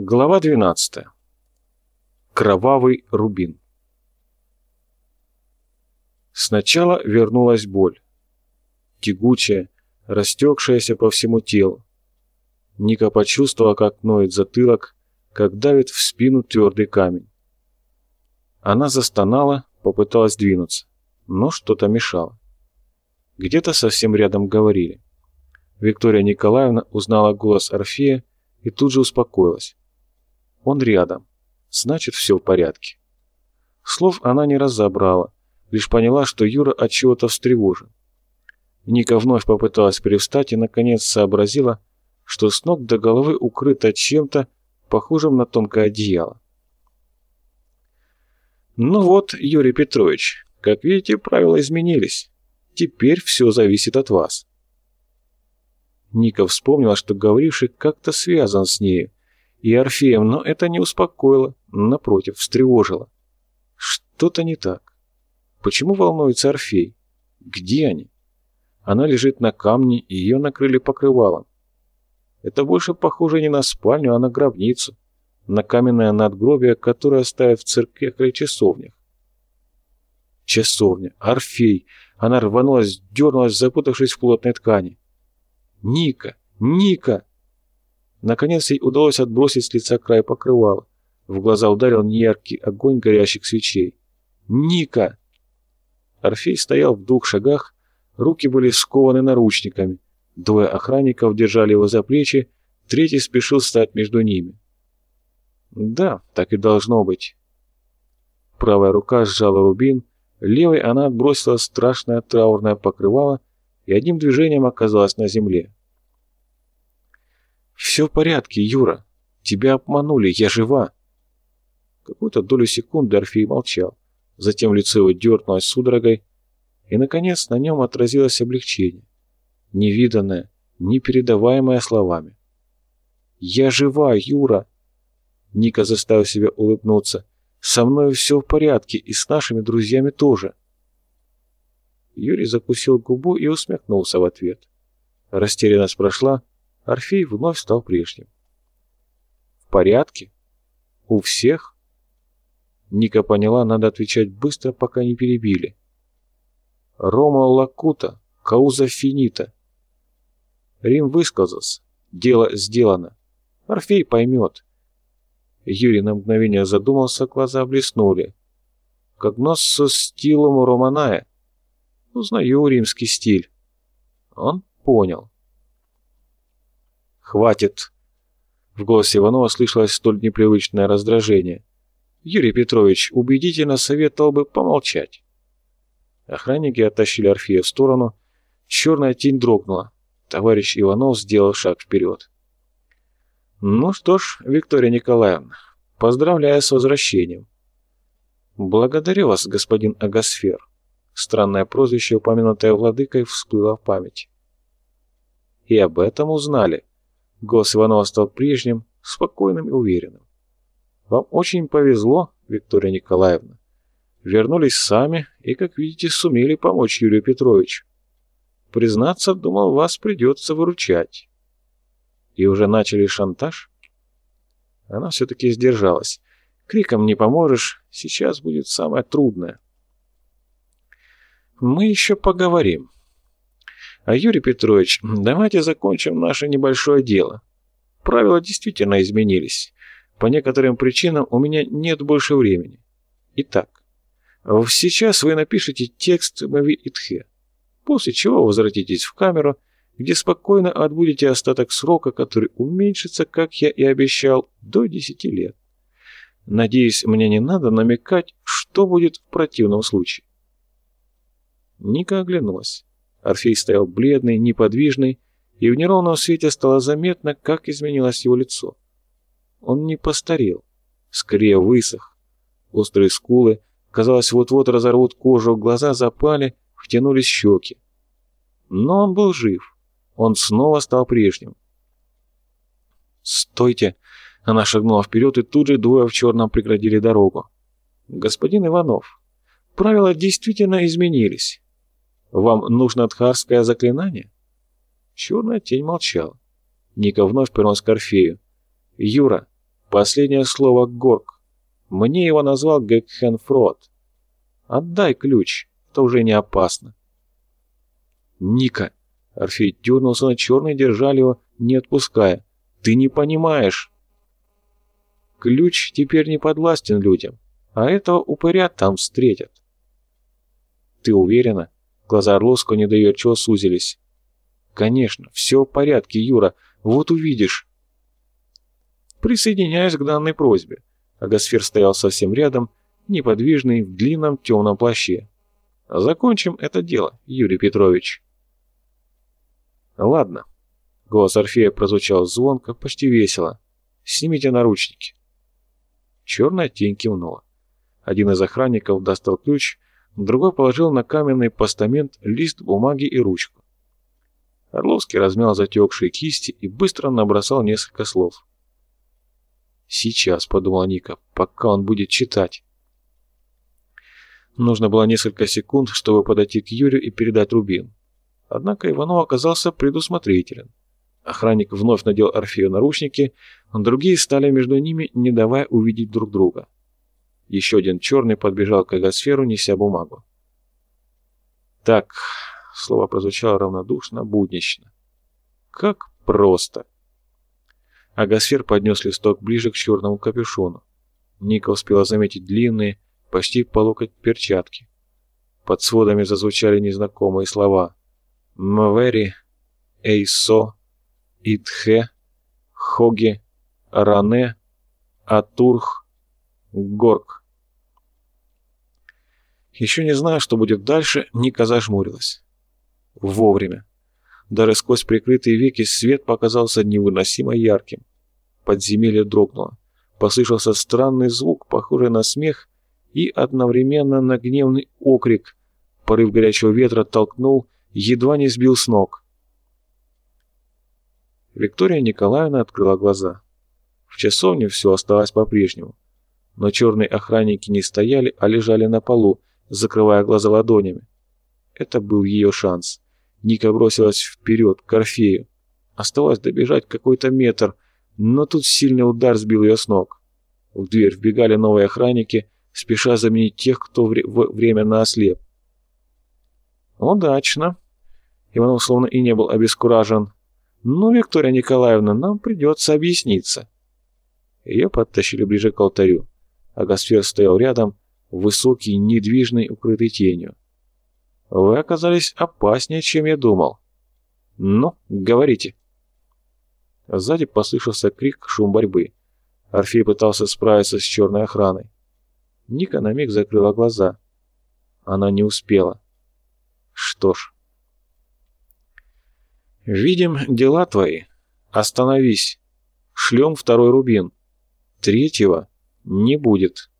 Глава 12. Кровавый рубин. Сначала вернулась боль. Тягучая, растекшаяся по всему телу. Ника почувствовала, как ноет затылок, как давит в спину твердый камень. Она застонала, попыталась двинуться, но что-то мешало. Где-то совсем рядом говорили. Виктория Николаевна узнала голос Орфея и тут же успокоилась. Он рядом. Значит, все в порядке. Слов она не разобрала, лишь поняла, что Юра от чего-то встревожен. Ника вновь попыталась привстать и, наконец, сообразила, что с ног до головы укрыто чем-то, похожим на тонкое одеяло. «Ну вот, Юрий Петрович, как видите, правила изменились. Теперь все зависит от вас». Ника вспомнила, что говоривший как-то связан с нею, и Орфеем, но это не успокоило, напротив, встревожило. Что-то не так. Почему волнуется Орфей? Где они? Она лежит на камне, и ее накрыли покрывалом. Это больше похоже не на спальню, а на гробницу, на каменное надгробие, которое ставят в церквях или часовнях. Часовня, Орфей. Она рванулась, дернулась, запутавшись в плотной ткани. «Ника! Ника!» Наконец ей удалось отбросить с лица край покрывала. В глаза ударил неяркий огонь горящих свечей. «Ника!» Орфей стоял в двух шагах, руки были скованы наручниками. Двое охранников держали его за плечи, третий спешил стать между ними. Да, так и должно быть. Правая рука сжала рубин, левой она отбросила страшное траурное покрывало и одним движением оказалась на земле. «Все в порядке, Юра. Тебя обманули, я жива». Какую-то долю секунды Орфей молчал. Затем лицо его дернулось судорогой, и, наконец, на нем отразилось облегчение. Невиданное, непередаваемое словами. «Я жива, Юра!» Ника заставил себя улыбнуться. «Со мной все в порядке, и с нашими друзьями тоже». Юрий закусил губу и усмехнулся в ответ. Растерянность прошла, Орфей вновь стал прежним. «В порядке? У всех?» Ника поняла, надо отвечать быстро, пока не перебили. «Рома Лакута, кауза финита». Рим высказался. Дело сделано. Орфей поймет. Юрий на мгновение задумался, глаза блеснули. Как нос со стилом Романая. Узнаю римский стиль. Он понял. «Хватит!» В голосе Иванова слышалось столь непривычное раздражение. Юрий Петрович убедительно советовал бы помолчать. Охранники оттащили Орфея в сторону. Черная тень дрогнула. Товарищ Иванов сделал шаг вперед. «Ну что ж, Виктория Николаевна, поздравляю с возвращением». «Благодарю вас, господин Агасфер». Странное прозвище, упомянутое владыкой, всплыло в память. «И об этом узнали», Голос Иванова стал прежним, спокойным и уверенным. «Вам очень повезло, Виктория Николаевна. Вернулись сами и, как видите, сумели помочь Юрию Петровичу. Признаться, думал, вас придется выручать. И уже начали шантаж?» Она все-таки сдержалась. Криком не поможешь, сейчас будет самое трудное. «Мы еще поговорим», Юрий Петрович, давайте закончим наше небольшое дело. Правила действительно изменились. По некоторым причинам у меня нет больше времени. Итак, сейчас вы напишите текст Мави Итхе, после чего возвратитесь в камеру, где спокойно отбудете остаток срока, который уменьшится, как я и обещал, до 10 лет. Надеюсь, мне не надо намекать, что будет в противном случае. Ника оглянулась. Орфей стоял бледный, неподвижный, и в неровном свете стало заметно, как изменилось его лицо. Он не постарел, скорее высох. Острые скулы, казалось, вот-вот разорвут кожу, глаза запали, втянулись щеки. Но он был жив. Он снова стал прежним. «Стойте!» Она шагнула вперед, и тут же двое в черном преградили дорогу. «Господин Иванов, правила действительно изменились. Вам нужно тхарское заклинание?» Черная тень молчала. Ника вновь повернулась к Орфею. «Юра, Последнее слово «Горг». Мне его назвал Гекхенфрод. Отдай ключ, это уже не опасно. Ника. Орфей дернулся на черный, держали его, не отпуская. Ты не понимаешь. Ключ теперь не подвластен людям, а этого упыря там встретят. Ты уверена? Глаза Орловского недоверчиво сузились. Конечно, все в порядке, Юра, вот увидишь. Присоединяюсь к данной просьбе. Агосфер стоял совсем рядом, неподвижный, в длинном темном плаще. Закончим это дело, Юрий Петрович. Ладно. Голос Орфея прозвучал звонко, почти весело. Снимите наручники. Черная тень кивнула. Один из охранников достал ключ, другой положил на каменный постамент лист бумаги и ручку. Орловский размял затекшие кисти и быстро набросал несколько слов. «Сейчас», — подумала Ника, — «пока он будет читать». Нужно было несколько секунд, чтобы подойти к Юрию и передать рубин. Однако Иванов оказался предусмотрителен. Охранник вновь надел Орфею наручники, другие стали между ними, не давая увидеть друг друга. Еще один черный подбежал к эгосферу, неся бумагу. «Так», — слово прозвучало равнодушно, буднично. «Как просто!» Агосфер поднес листок ближе к черному капюшону. Ника успела заметить длинные, почти по локоть перчатки. Под сводами зазвучали незнакомые слова. «Мвери», «Эйсо», «Итхе», «Хоге», «Ране», «Атурх», «Горк». Еще не зная, что будет дальше, Ника зажмурилась. Вовремя. Даже сквозь прикрытые веки свет показался невыносимо ярким. Подземелье дрогнуло. Послышался странный звук, похожий на смех, и одновременно на гневный окрик. Порыв горячего ветра толкнул, едва не сбил с ног. Виктория Николаевна открыла глаза. В часовне все осталось по-прежнему. Но черные охранники не стояли, а лежали на полу, закрывая глаза ладонями. Это был ее шанс. Ника бросилась вперед, к Орфею. Оставалось добежать какой-то метр, но тут сильный удар сбил ее с ног. В дверь вбегали новые охранники, спеша заменить тех, кто вре временно ослеп. «Удачно!» Иванов словно и не был обескуражен. «Ну, Виктория Николаевна, нам придется объясниться». Ее подтащили ближе к алтарю. Агосфер стоял рядом, высокий, недвижный, укрытый тенью. Вы оказались опаснее, чем я думал. Ну, говорите. Сзади послышался крик, шум борьбы. Орфей пытался справиться с черной охраной. Ника на миг закрыла глаза. Она не успела. Что ж. «Видим дела твои. Остановись. Шлем второй рубин. Третьего не будет».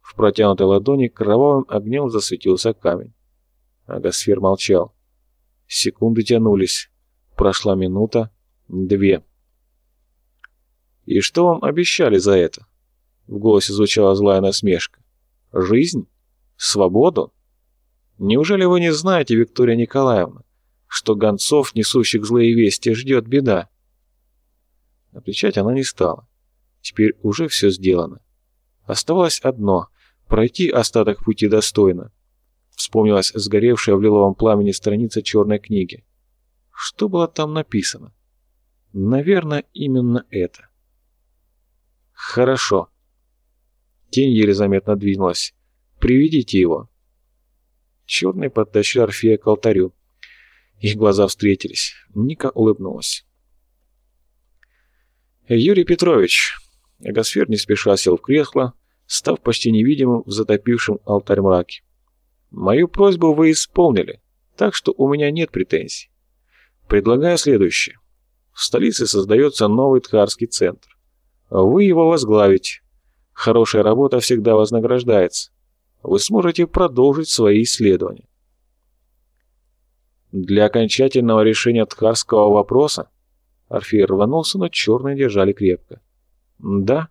В протянутой ладони кровавым огнем засветился камень. Агосфер молчал. Секунды тянулись. Прошла минута, две. «И что вам обещали за это?» В голосе звучала злая насмешка. «Жизнь? Свободу? Неужели вы не знаете, Виктория Николаевна, что гонцов, несущих злые вести, ждет беда?» Отвечать она не стала. Теперь уже все сделано. Оставалось одно — пройти остаток пути достойно. Вспомнилась сгоревшая в лиловом пламени страница черной книги. Что было там написано? Наверное, именно это. Хорошо. Тень еле заметно двинулась. Приведите его. Черный подтащил Орфея к алтарю. Их глаза встретились. Ника улыбнулась. «Юрий Петрович!» Эгосфер не спеша сел в кресло, став почти невидимым в затопившем алтарь мраке. Мою просьбу вы исполнили, так что у меня нет претензий. Предлагаю следующее. В столице создается новый Тхарский центр. Вы его возглавите. Хорошая работа всегда вознаграждается. Вы сможете продолжить свои исследования. Для окончательного решения Тхарского вопроса Орфей рванулся, но черные держали крепко. Да,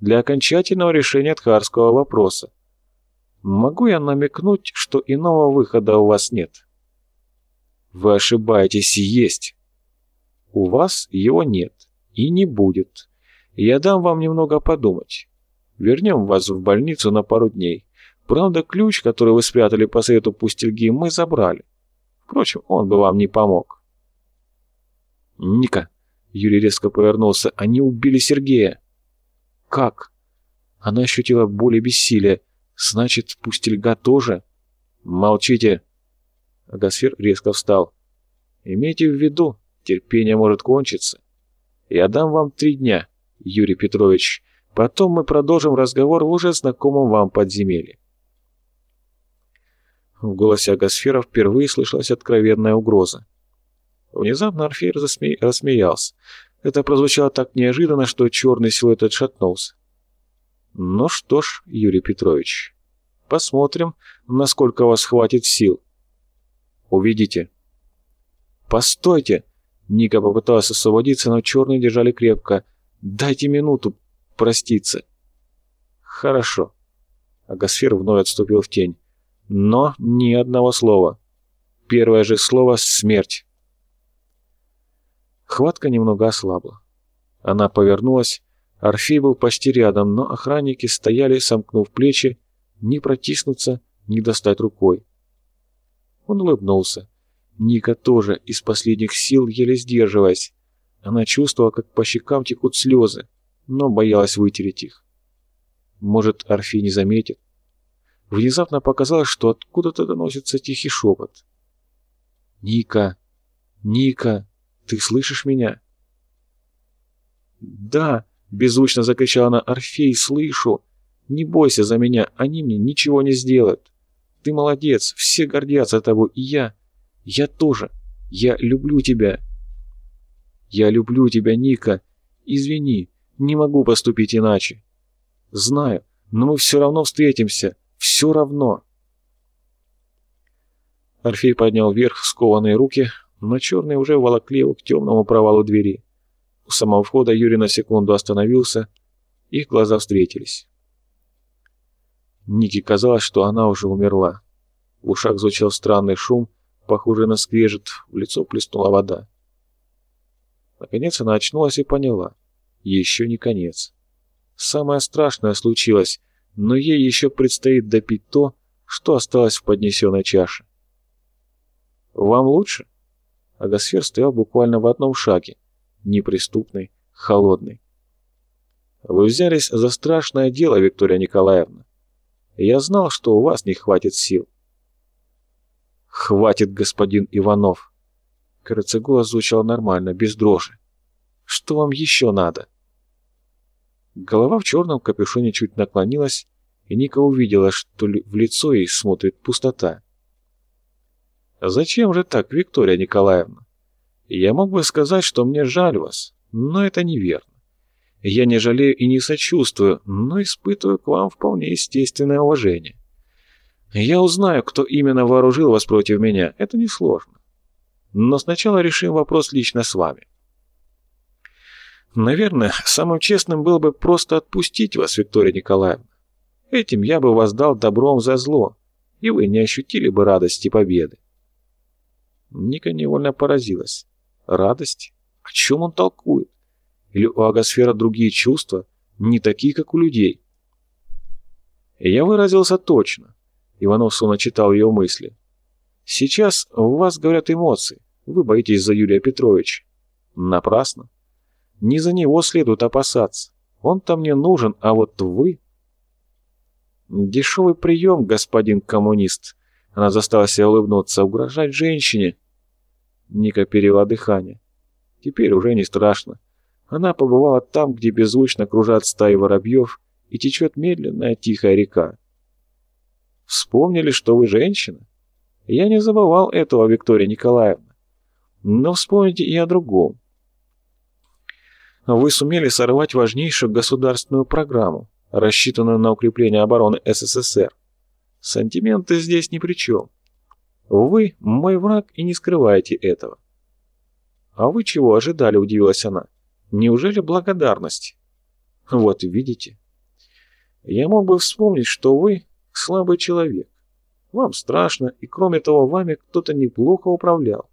для окончательного решения Тхарского вопроса. Могу я намекнуть, что иного выхода у вас нет? Вы ошибаетесь, есть. У вас его нет и не будет. Я дам вам немного подумать. Вернем вас в больницу на пару дней. Правда, ключ, который вы спрятали по совету пустельги, мы забрали. Впрочем, он бы вам не помог. Ника, Юрий резко повернулся, они убили Сергея. Как? Она ощутила боль и бессилие. Значит, пустельга тоже? Молчите. Агасфер резко встал. Имейте в виду, терпение может кончиться. Я дам вам три дня, Юрий Петрович. Потом мы продолжим разговор в уже знакомом вам подземелье. В голосе Агасфера впервые слышалась откровенная угроза. Внезапно Орфеер засме... рассмеялся. Это прозвучало так неожиданно, что черный силуэт отшатнулся. «Ну что ж, Юрий Петрович, посмотрим, насколько вас хватит сил. Увидите». «Постойте!» Ника попыталась освободиться, но черные держали крепко. «Дайте минуту проститься». «Хорошо». Агасфер вновь отступил в тень. «Но ни одного слова. Первое же слово — смерть». Хватка немного ослабла. Она повернулась, Орфей был почти рядом, но охранники стояли, сомкнув плечи, не протиснуться, не достать рукой. Он улыбнулся. Ника тоже из последних сил еле сдерживаясь. Она чувствовала, как по щекам текут слезы, но боялась вытереть их. Может, Орфей не заметит? Внезапно показалось, что откуда-то доносится тихий шепот. «Ника! Ника!» Ты слышишь меня?» «Да!» — беззвучно закричала она. «Орфей, слышу! Не бойся за меня, они мне ничего не сделают. Ты молодец, все гордятся тобой, и я. Я тоже. Я люблю тебя». «Я люблю тебя, Ника. Извини, не могу поступить иначе. Знаю, но мы все равно встретимся. Все равно». Орфей поднял вверх скованные руки, но черные уже волокли его к темному провалу двери. У самого входа Юрий на секунду остановился, их глаза встретились. Нике казалось, что она уже умерла. В ушах звучал странный шум, похожий на скрежет, в лицо плеснула вода. Наконец она очнулась и поняла. Еще не конец. Самое страшное случилось, но ей еще предстоит допить то, что осталось в поднесенной чаше. «Вам лучше?» Агосфер стоял буквально в одном шаге, неприступный, холодный. «Вы взялись за страшное дело, Виктория Николаевна. Я знал, что у вас не хватит сил». «Хватит, господин Иванов!» Голос звучал нормально, без дрожи. «Что вам еще надо?» Голова в черном капюшоне чуть наклонилась, и Ника увидела, что в лицо ей смотрит пустота. «Зачем же так, Виктория Николаевна? Я мог бы сказать, что мне жаль вас, но это неверно. Я не жалею и не сочувствую, но испытываю к вам вполне естественное уважение. Я узнаю, кто именно вооружил вас против меня, это несложно. Но сначала решим вопрос лично с вами. Наверное, самым честным было бы просто отпустить вас, Виктория Николаевна. Этим я бы вас дал добром за зло, и вы не ощутили бы радости победы. Ника невольно поразилась. Радость? О чем он толкует? Или у агосфера другие чувства, не такие, как у людей? Я выразился точно. Иванов словно читал ее мысли. Сейчас в вас говорят эмоции. Вы боитесь за Юрия Петровича. Напрасно. Не за него следует опасаться. Он-то мне нужен, а вот вы... Дешевый прием, господин коммунист. Она заставила себя улыбнуться. Угрожать женщине. Ника перевела дыхание. Теперь уже не страшно. Она побывала там, где беззвучно кружат стаи воробьев и течет медленная тихая река. Вспомнили, что вы женщина? Я не забывал этого, Виктория Николаевна. Но вспомните и о другом. Вы сумели сорвать важнейшую государственную программу, рассчитанную на укрепление обороны СССР. Сантименты здесь ни при чем. Вы мой враг и не скрываете этого. А вы чего ожидали, удивилась она. Неужели благодарность? Вот видите. Я мог бы вспомнить, что вы слабый человек. Вам страшно, и кроме того, вами кто-то неплохо управлял.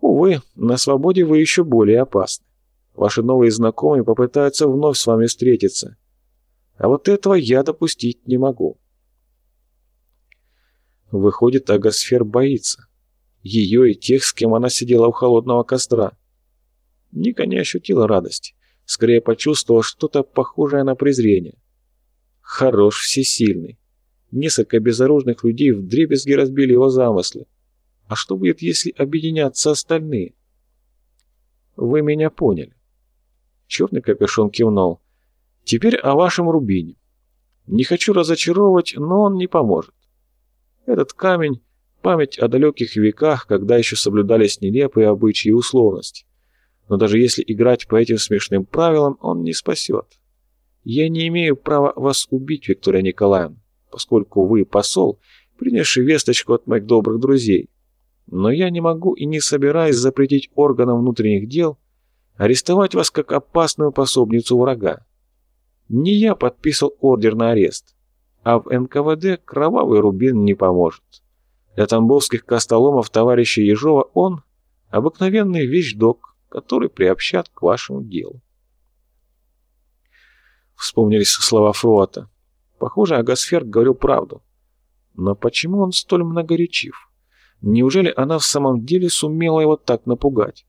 Увы, на свободе вы еще более опасны. Ваши новые знакомые попытаются вновь с вами встретиться. А вот этого я допустить не могу. Выходит, Агосфер боится. Ее и тех, с кем она сидела у холодного костра. Ника не ощутила радости. Скорее почувствовала что-то похожее на презрение. Хорош всесильный. Несколько безоружных людей вдребезги разбили его замыслы. А что будет, если объединятся остальные? Вы меня поняли. Черный капюшон кивнул. Теперь о вашем рубине. Не хочу разочаровывать, но он не поможет. Этот камень — память о далеких веках, когда еще соблюдались нелепые обычаи и условности. Но даже если играть по этим смешным правилам, он не спасет. Я не имею права вас убить, Виктория Николаевна, поскольку вы посол, принесший весточку от моих добрых друзей. Но я не могу и не собираюсь запретить органам внутренних дел арестовать вас как опасную пособницу врага. Не я подписал ордер на арест, а в НКВД кровавый рубин не поможет. Для тамбовских костоломов товарища Ежова он – обыкновенный вещдок, который приобщат к вашему делу. Вспомнились слова Фруата. Похоже, Агасфер говорил правду. Но почему он столь многоречив? Неужели она в самом деле сумела его так напугать?